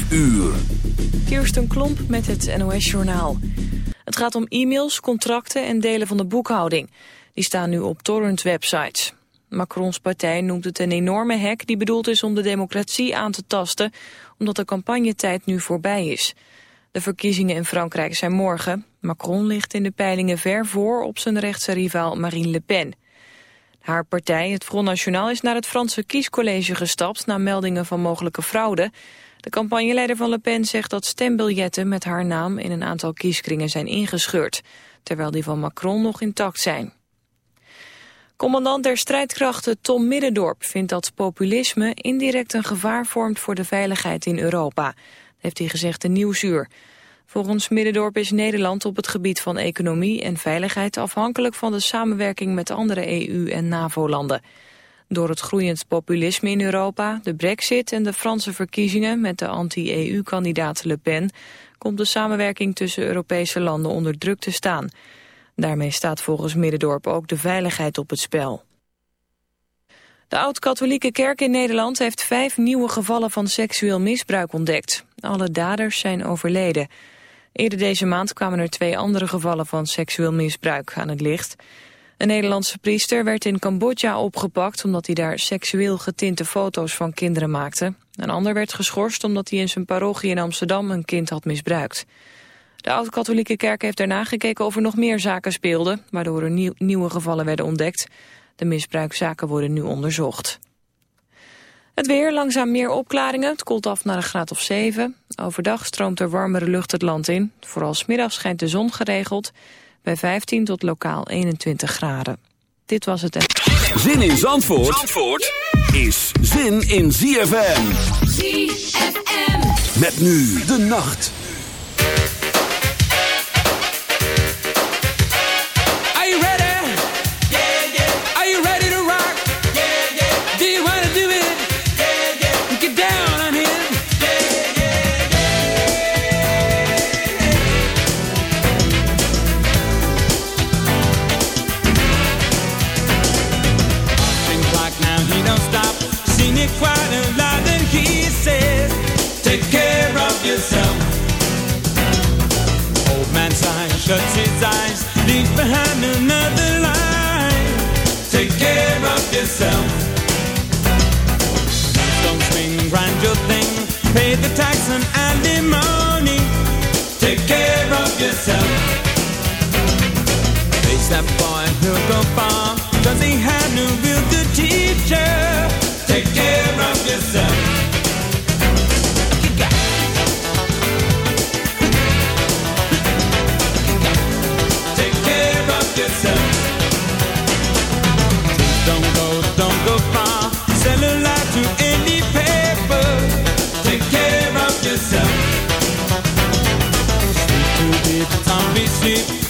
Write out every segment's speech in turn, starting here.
5 uur. Kirsten Klomp met het NOS-journaal. Het gaat om e-mails, contracten en delen van de boekhouding. Die staan nu op torrent-websites. Macrons partij noemt het een enorme hack die bedoeld is om de democratie aan te tasten... omdat de campagnetijd nu voorbij is. De verkiezingen in Frankrijk zijn morgen. Macron ligt in de peilingen ver voor op zijn rechtse rivaal Marine Le Pen... Haar partij, het Front National, is naar het Franse kiescollege gestapt... na meldingen van mogelijke fraude. De campagneleider van Le Pen zegt dat stembiljetten met haar naam... in een aantal kieskringen zijn ingescheurd... terwijl die van Macron nog intact zijn. Commandant der strijdkrachten Tom Middendorp vindt dat populisme... indirect een gevaar vormt voor de veiligheid in Europa. heeft hij gezegd in Nieuwsuur... Volgens Middendorp is Nederland op het gebied van economie en veiligheid afhankelijk van de samenwerking met andere EU- en NAVO-landen. Door het groeiend populisme in Europa, de brexit en de Franse verkiezingen met de anti-EU-kandidaat Le Pen komt de samenwerking tussen Europese landen onder druk te staan. Daarmee staat volgens Middendorp ook de veiligheid op het spel. De oud-katholieke kerk in Nederland heeft vijf nieuwe gevallen van seksueel misbruik ontdekt. Alle daders zijn overleden. Eerder deze maand kwamen er twee andere gevallen van seksueel misbruik aan het licht. Een Nederlandse priester werd in Cambodja opgepakt omdat hij daar seksueel getinte foto's van kinderen maakte. Een ander werd geschorst omdat hij in zijn parochie in Amsterdam een kind had misbruikt. De oud-katholieke kerk heeft daarna gekeken of er nog meer zaken speelden, waardoor er nieuwe gevallen werden ontdekt. De misbruikzaken worden nu onderzocht. Het weer, langzaam meer opklaringen. Het koelt af naar een graad of 7. Overdag stroomt er warmere lucht het land in. Vooral smiddag schijnt de zon geregeld. Bij 15 tot lokaal 21 graden. Dit was het. Zin in Zandvoort, Zandvoort is zin in ZFM. ZFM. Met nu de nacht. Shuts his eyes, leaves behind another line. Take care of yourself. Don't swing, grind your thing, pay the tax and alimony. Take care of yourself. Face that boy, he'll go far, cause he had no real good teacher. Take care of yourself. see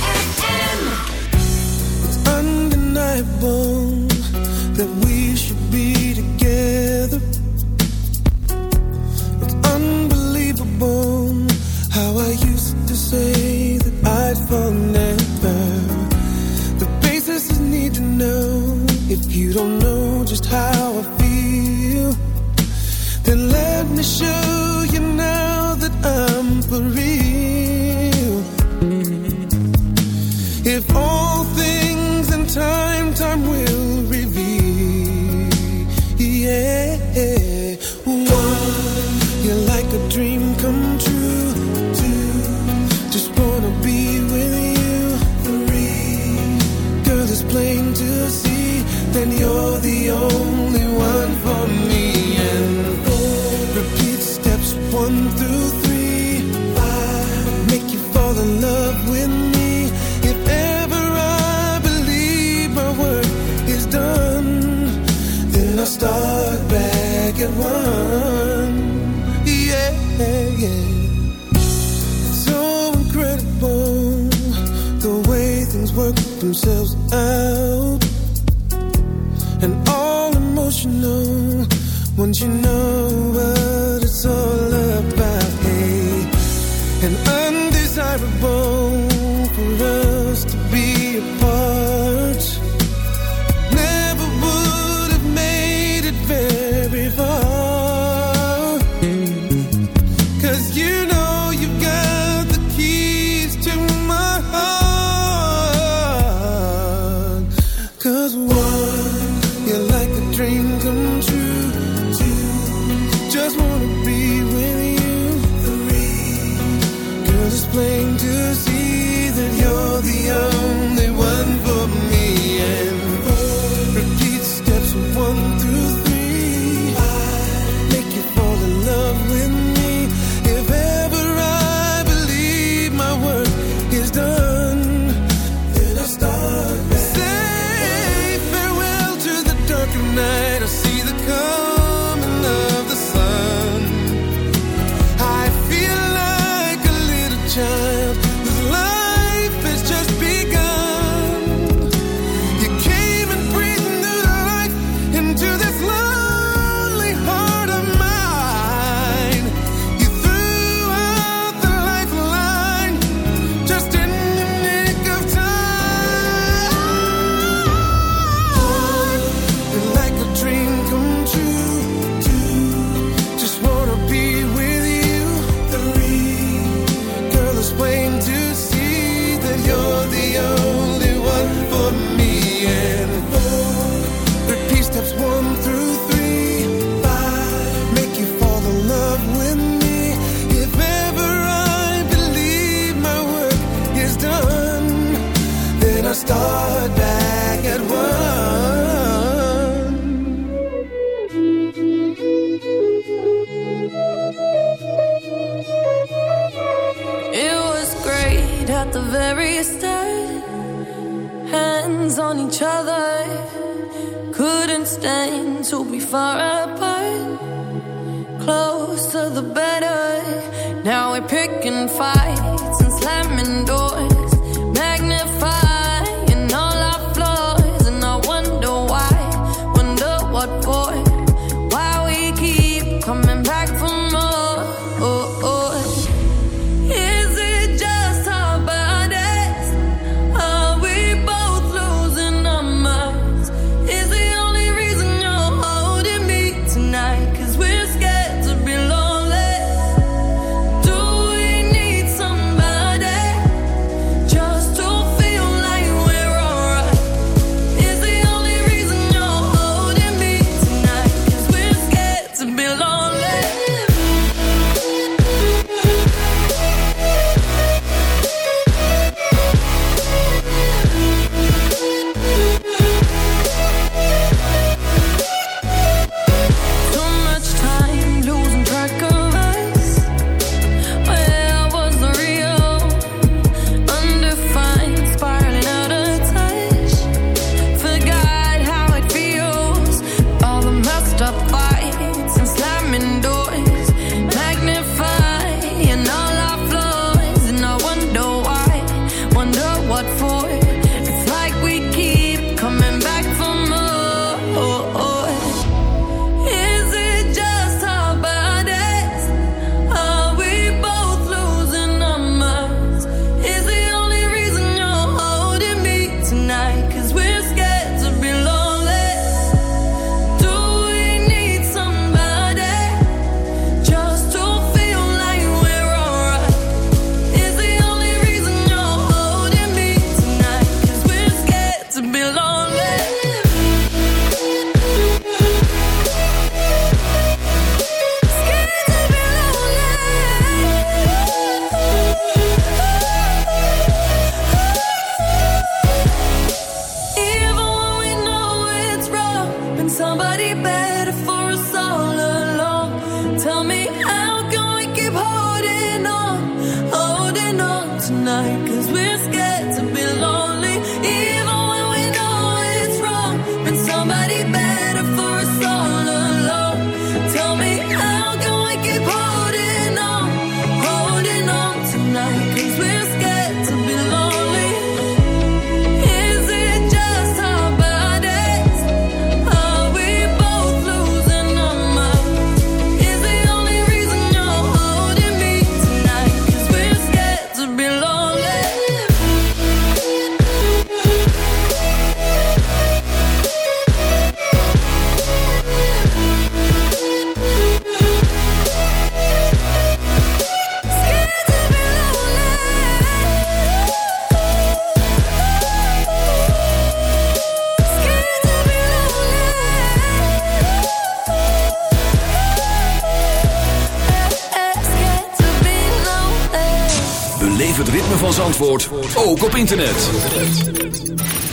internet.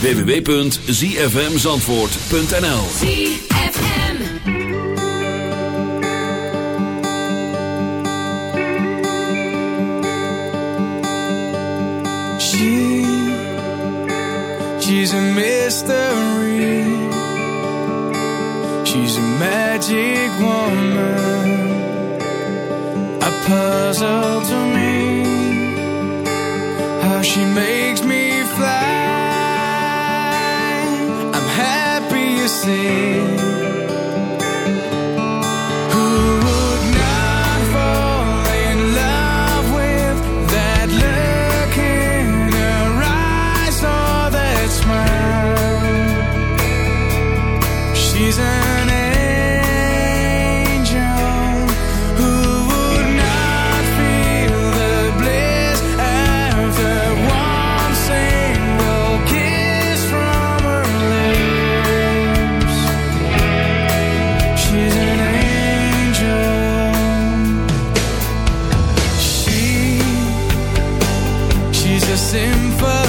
www.zfmzandvoort.nl She, she's a mystery. She's a magic woman. A puzzle to see. symphony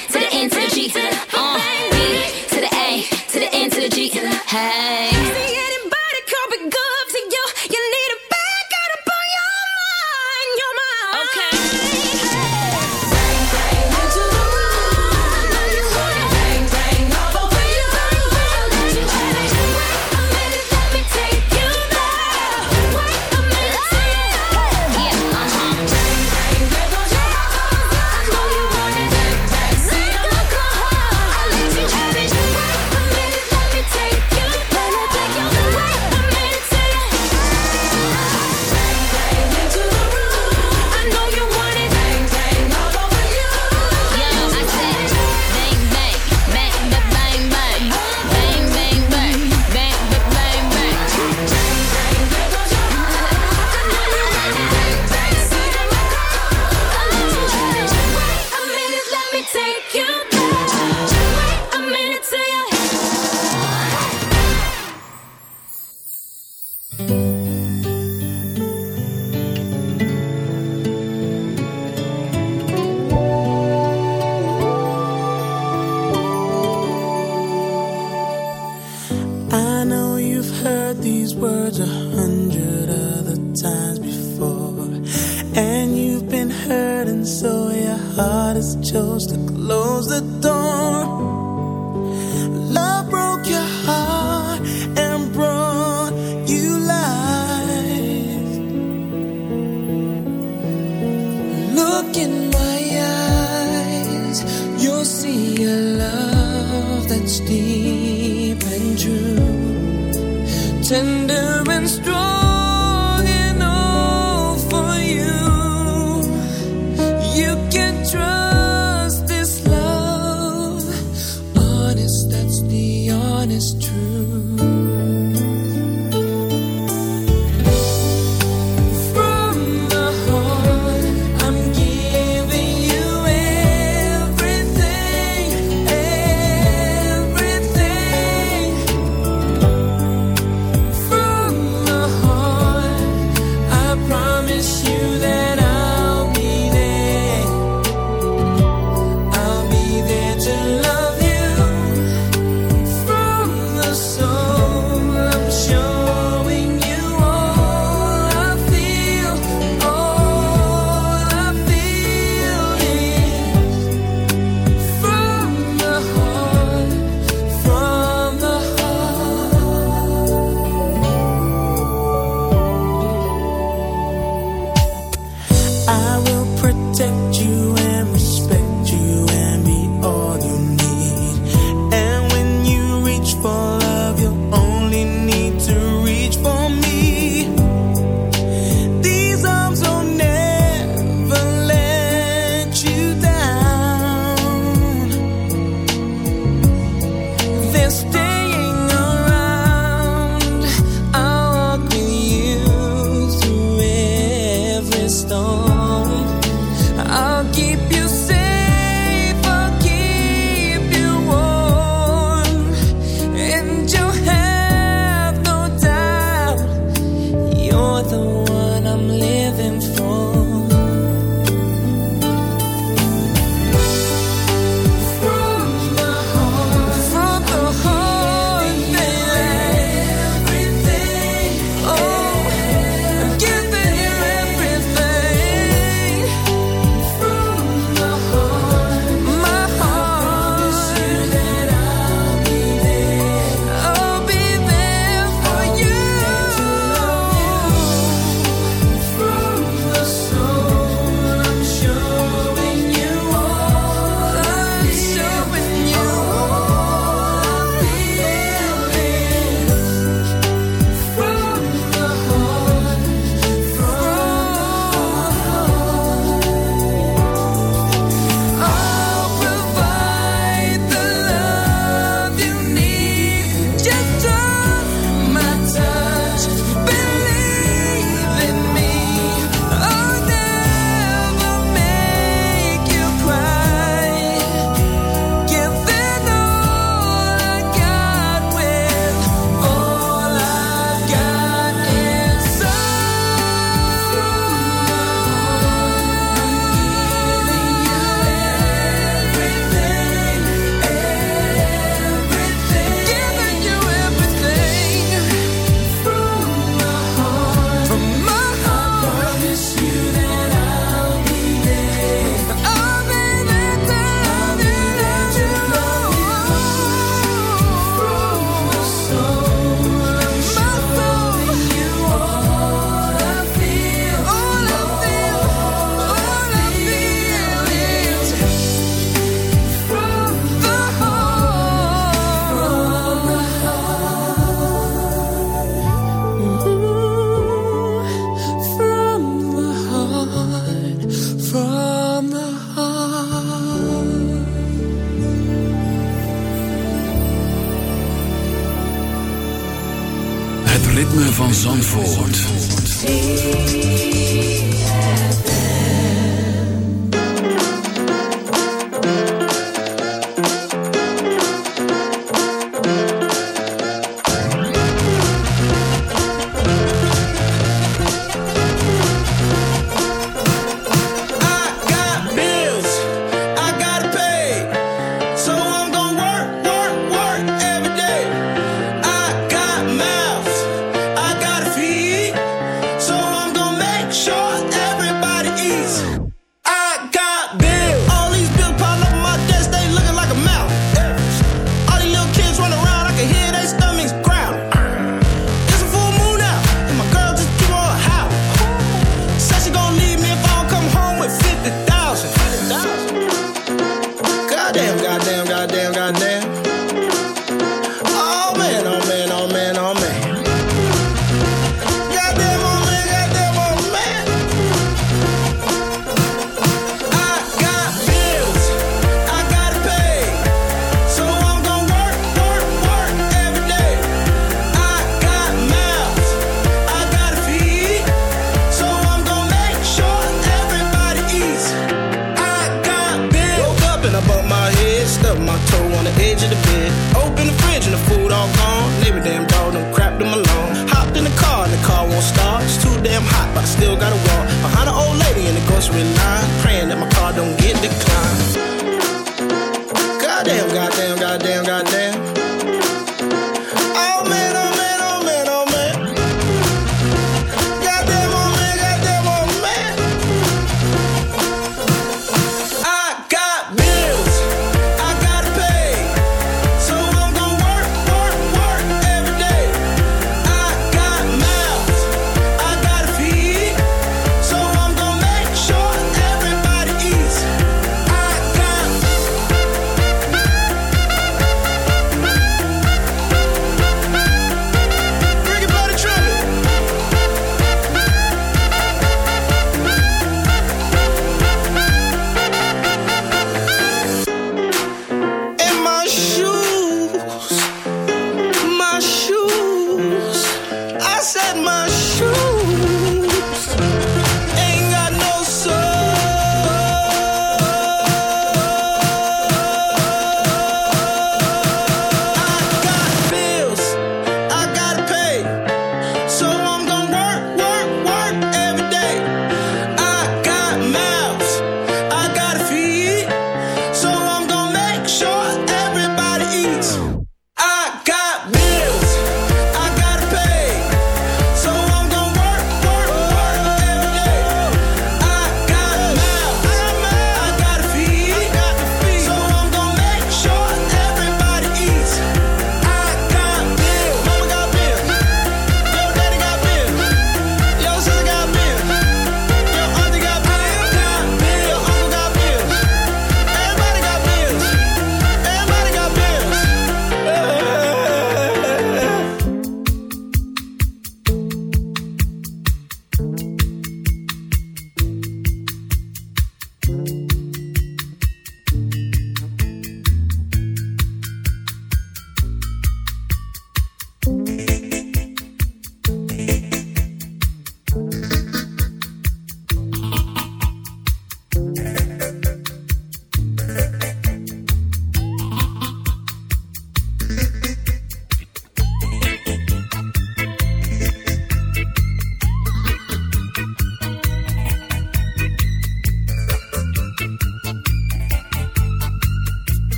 tender and strong.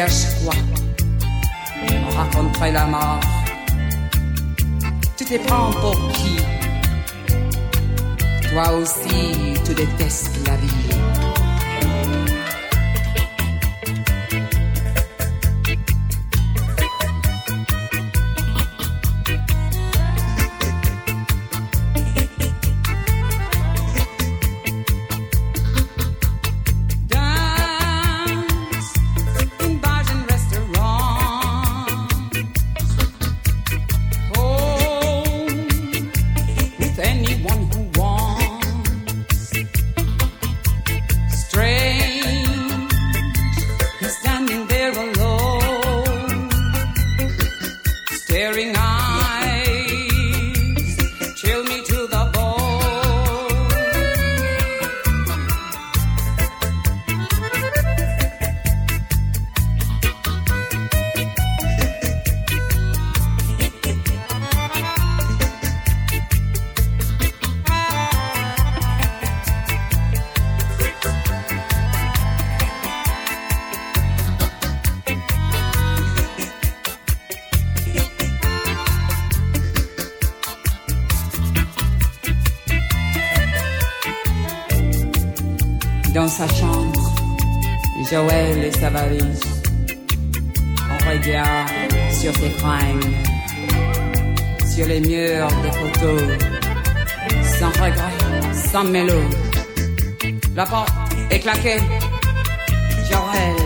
Tu cherches quoi On raconterait la mort. Tu te prends pour qui? Toi aussi, tu détestes la vie. Sur les murs des photos, sans regret, sans mélo. La porte est claquée, Joël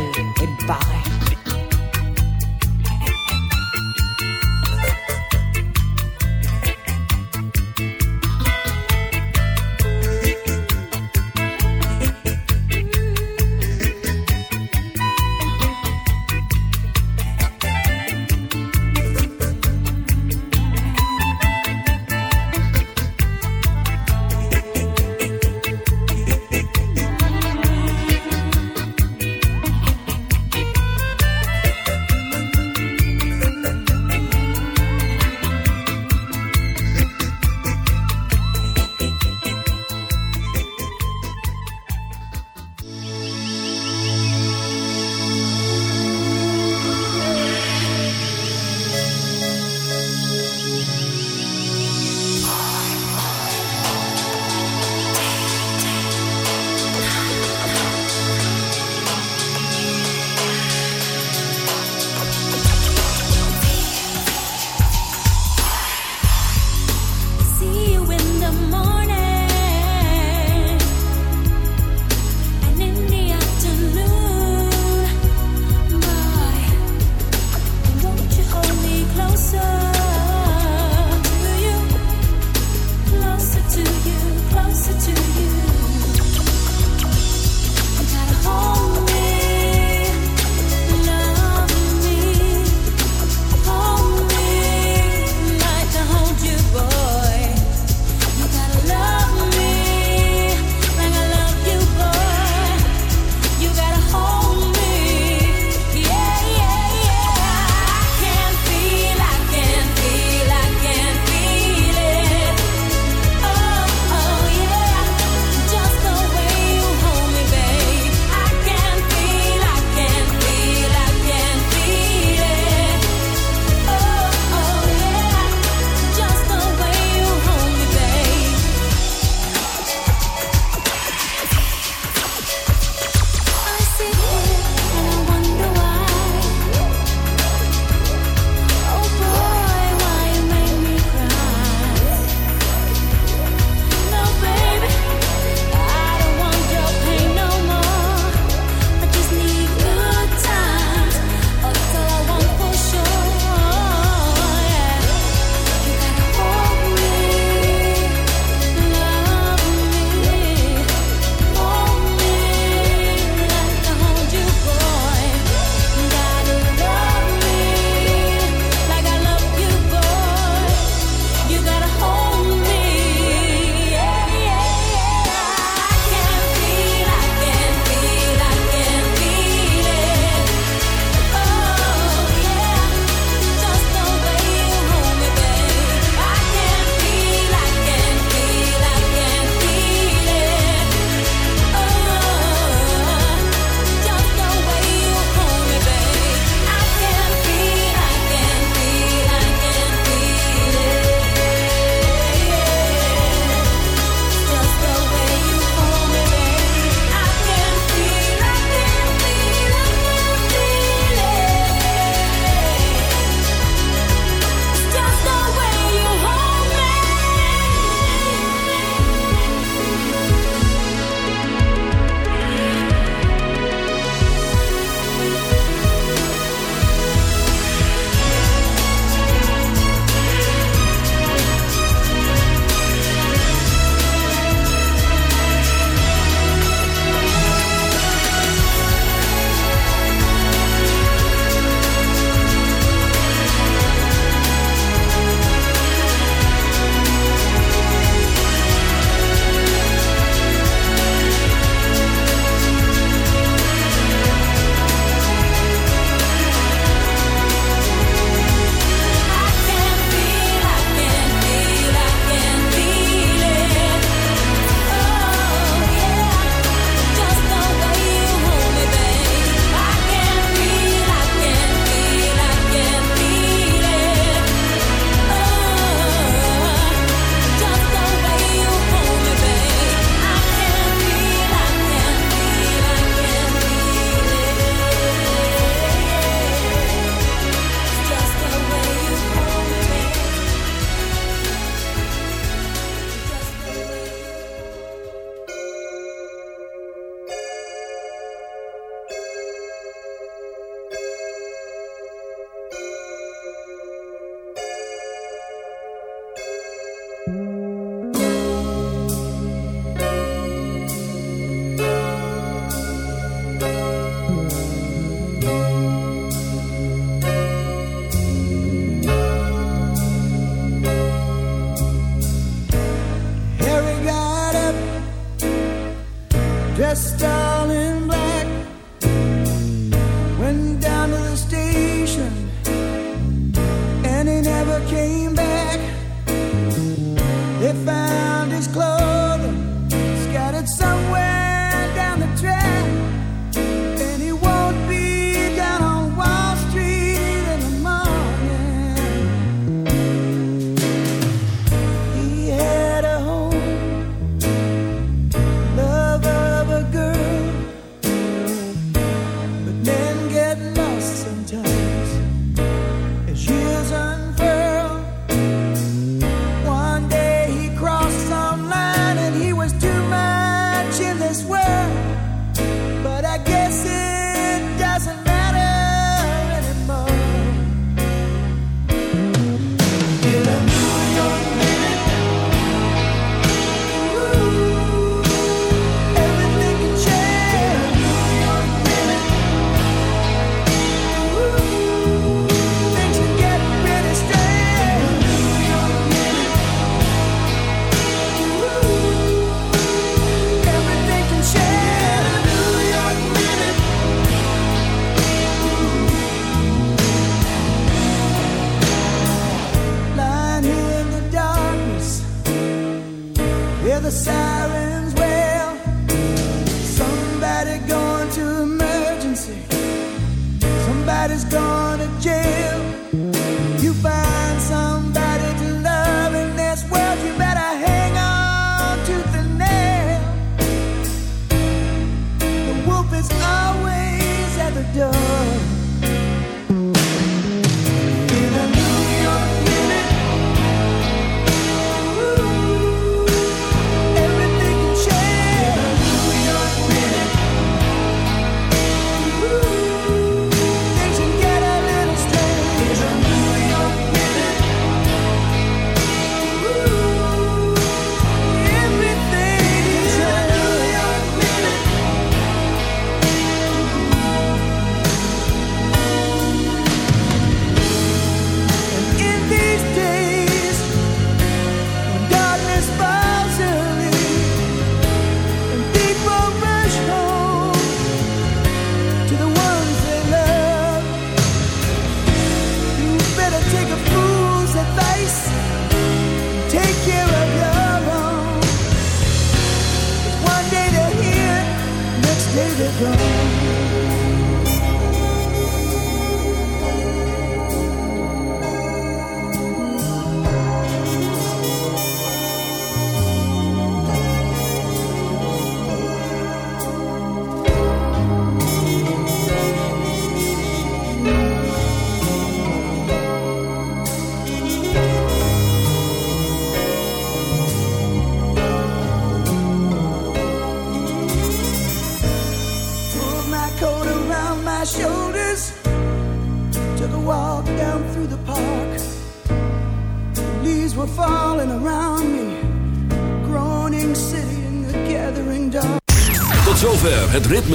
dressed all in